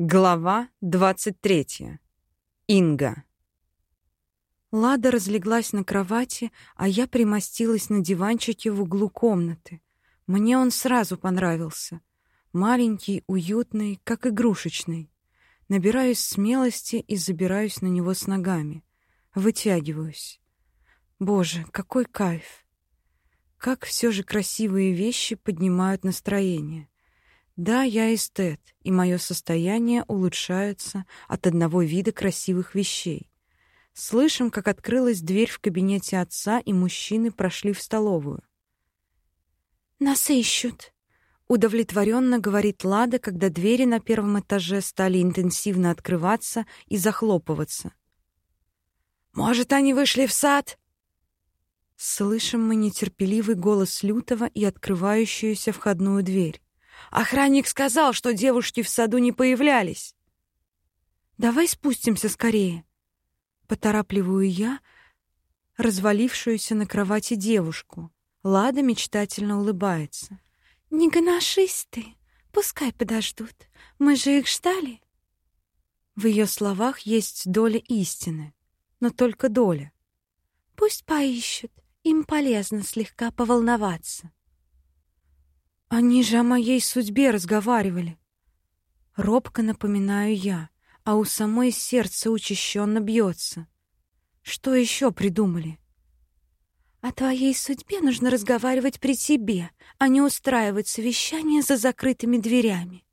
Глава 23. Инга. Лада разлеглась на кровати, а я примостилась на диванчике в углу комнаты. Мне он сразу понравился. Маленький, уютный, как игрушечный. Набираюсь смелости и забираюсь на него с ногами. Вытягиваюсь. Боже, какой кайф! Как все же красивые вещи поднимают настроение. Да, я эстет, и мое состояние улучшается от одного вида красивых вещей. Слышим, как открылась дверь в кабинете отца, и мужчины прошли в столовую. «Нас ищут», — удовлетворенно говорит Лада, когда двери на первом этаже стали интенсивно открываться и захлопываться. «Может, они вышли в сад?» Слышим мы нетерпеливый голос Лютого и открывающуюся входную дверь. Охранник сказал, что девушки в саду не появлялись. Давай спустимся скорее. Поторапливаю я развалившуюся на кровати девушку. Лада мечтательно улыбается. Не гоношись ты, пускай подождут. Мы же их ждали. В ее словах есть доля истины, но только доля. Пусть поищут, им полезно слегка поволноваться. Они же о моей судьбе разговаривали. Робко напоминаю я, а у самой сердце учащенно бьется. Что еще придумали? О твоей судьбе нужно разговаривать при тебе, а не устраивать совещание за закрытыми дверями.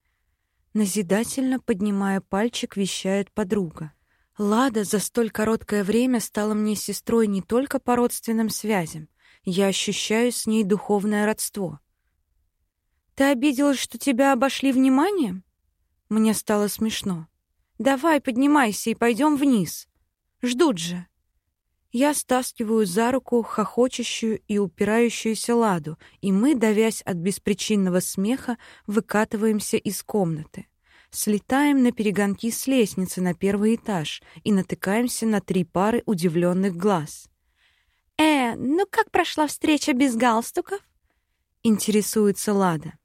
Назидательно поднимая пальчик, вещает подруга. Лада за столь короткое время стала мне сестрой не только по родственным связям. Я ощущаю с ней духовное родство. Ты обиделась, что тебя обошли вниманием? Мне стало смешно. Давай, поднимайся и пойдем вниз. Ждут же. Я стаскиваю за руку хохочущую и упирающуюся Ладу, и мы, давясь от беспричинного смеха, выкатываемся из комнаты. Слетаем на перегонки с лестницы на первый этаж и натыкаемся на три пары удивленных глаз. «Э, ну как прошла встреча без галстуков?» — интересуется Лада.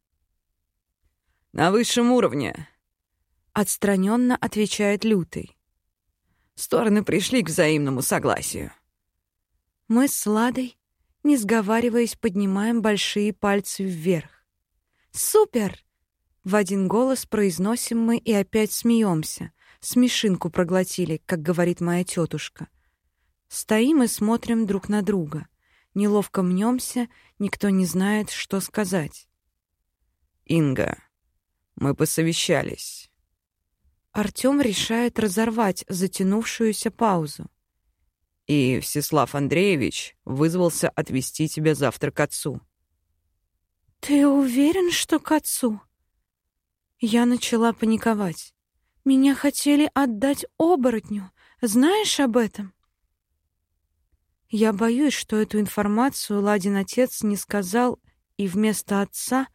На высшем уровне, отстраненно отвечает Лютый. Стороны пришли к взаимному согласию. Мы с Ладой, не сговариваясь, поднимаем большие пальцы вверх. Супер! В один голос произносим мы и опять смеемся. Смешинку проглотили, как говорит моя тетушка. Стоим и смотрим друг на друга. Неловко мнемся, никто не знает, что сказать. Инга, мы посовещались. Артём решает разорвать затянувшуюся паузу. И Всеслав Андреевич вызвался отвезти тебя завтра к отцу. Ты уверен, что к отцу? Я начала паниковать. Меня хотели отдать оборотню. Знаешь об этом? Я боюсь, что эту информацию Ладин отец не сказал, и вместо отца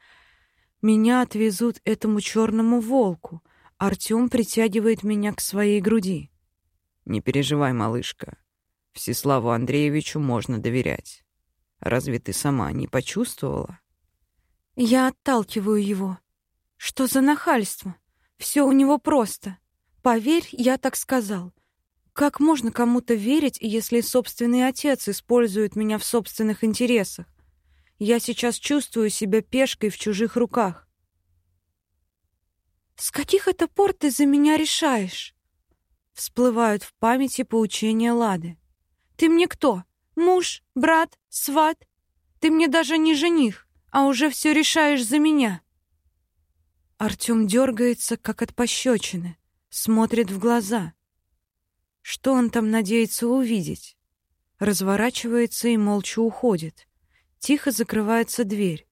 меня отвезут этому черному волку. Артём притягивает меня к своей груди. Не переживай, малышка. Всеславу Андреевичу можно доверять. Разве ты сама не почувствовала? Я отталкиваю его. Что за нахальство? Все у него просто. Поверь, я так сказал. Как можно кому-то верить, если собственный отец использует меня в собственных интересах? Я сейчас чувствую себя пешкой в чужих руках. С каких это пор ты за меня решаешь? Всплывают в памяти поучения Лады. Ты мне кто? Муж, брат, сват? Ты мне даже не жених, а уже все решаешь за меня. Артём дергается, как от пощечины, смотрит в глаза. Что он там надеется увидеть? Разворачивается и молча уходит. Тихо закрывается дверь,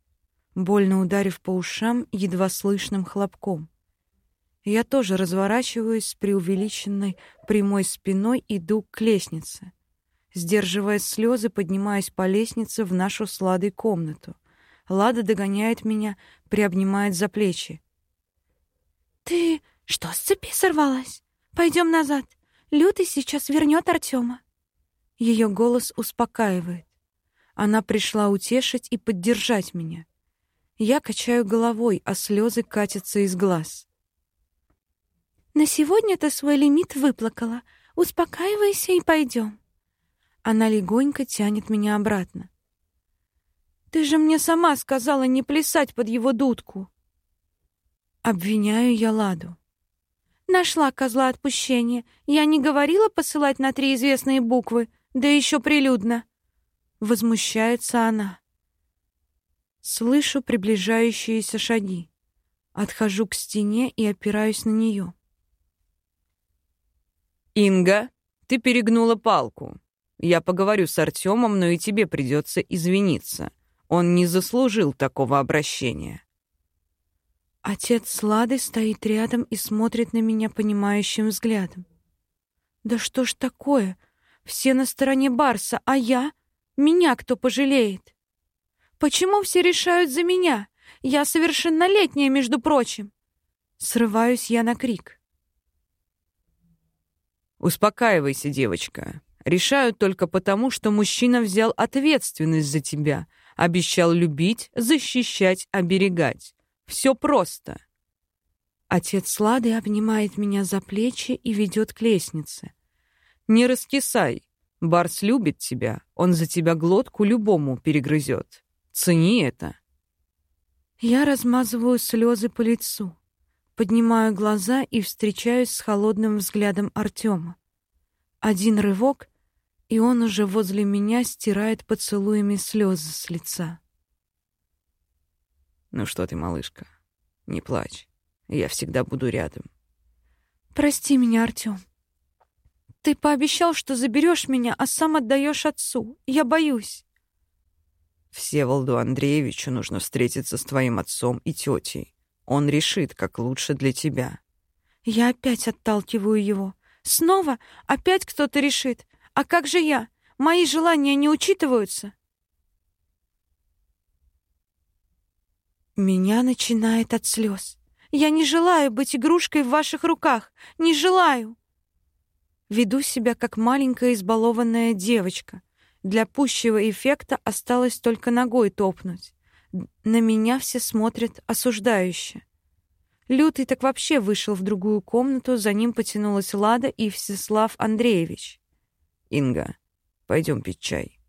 больно ударив по ушам едва слышным хлопком. Я тоже разворачиваюсь с преувеличенной прямой спиной, иду к лестнице. Сдерживая слезы, поднимаюсь по лестнице в нашу с Ладой комнату. Лада догоняет меня, приобнимает за плечи. «Ты что, с цепи сорвалась? Пойдем назад. Лютый сейчас вернет Артема». Ее голос успокаивает. Она пришла утешить и поддержать меня. Я качаю головой, а слезы катятся из глаз. На сегодня ты свой лимит выплакала. Успокаивайся и пойдем. Она легонько тянет меня обратно. Ты же мне сама сказала не плясать под его дудку. Обвиняю я Ладу. Нашла козла отпущения. Я не говорила посылать на три известные буквы, да еще прилюдно. Возмущается она. Слышу приближающиеся шаги. Отхожу к стене и опираюсь на нее. «Инга, ты перегнула палку. Я поговорю с Артемом, но и тебе придется извиниться. Он не заслужил такого обращения». Отец Слады стоит рядом и смотрит на меня понимающим взглядом. «Да что ж такое? Все на стороне Барса, а я? Меня кто пожалеет? Почему все решают за меня? Я совершеннолетняя, между прочим!» Срываюсь я на крик. «Успокаивайся, девочка. Решают только потому, что мужчина взял ответственность за тебя, обещал любить, защищать, оберегать. Все просто». Отец Лады обнимает меня за плечи и ведет к лестнице. «Не раскисай. Барс любит тебя. Он за тебя глотку любому перегрызет. Цени это». Я размазываю слезы по лицу. Поднимаю глаза и встречаюсь с холодным взглядом Артема. Один рывок, и он уже возле меня стирает поцелуями слезы с лица. «Ну что ты, малышка, не плачь. Я всегда буду рядом». «Прости меня, Артем. Ты пообещал, что заберешь меня, а сам отдаешь отцу. Я боюсь». «Всеволоду Андреевичу нужно встретиться с твоим отцом и тетей. Он решит, как лучше для тебя. Я опять отталкиваю его. Снова? Опять кто-то решит. А как же я? Мои желания не учитываются? Меня начинает от слез. Я не желаю быть игрушкой в ваших руках. Не желаю. Веду себя как маленькая избалованная девочка. Для пущего эффекта осталось только ногой топнуть. На меня все смотрят осуждающе. Лютый так вообще вышел в другую комнату, за ним потянулась Лада и Всеслав Андреевич. «Инга, пойдем пить чай.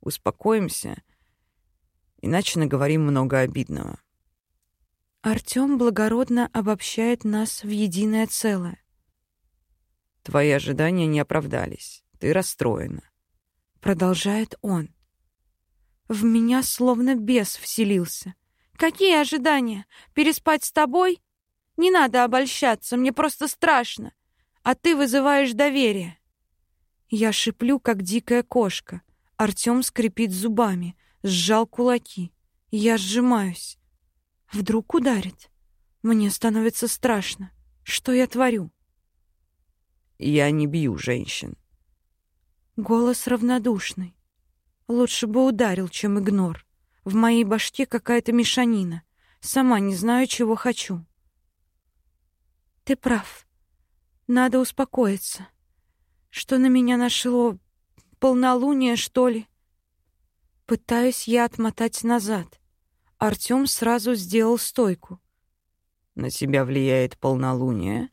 Успокоимся, иначе наговорим много обидного». Артём благородно обобщает нас в единое целое. «Твои ожидания не оправдались. Ты расстроена», — продолжает он. В меня словно бес вселился. Какие ожидания? Переспать с тобой? Не надо обольщаться, мне просто страшно. А ты вызываешь доверие. Я шиплю, как дикая кошка. Артём скрипит зубами, сжал кулаки. Я сжимаюсь. Вдруг ударит. Мне становится страшно. Что я творю? Я не бью женщин. Голос равнодушный. Лучше бы ударил, чем игнор. В моей башке какая-то мешанина. Сама не знаю, чего хочу. Ты прав. Надо успокоиться. Что на меня нашло? Полнолуние, что ли? Пытаюсь я отмотать назад. Артём сразу сделал стойку. На тебя влияет полнолуние?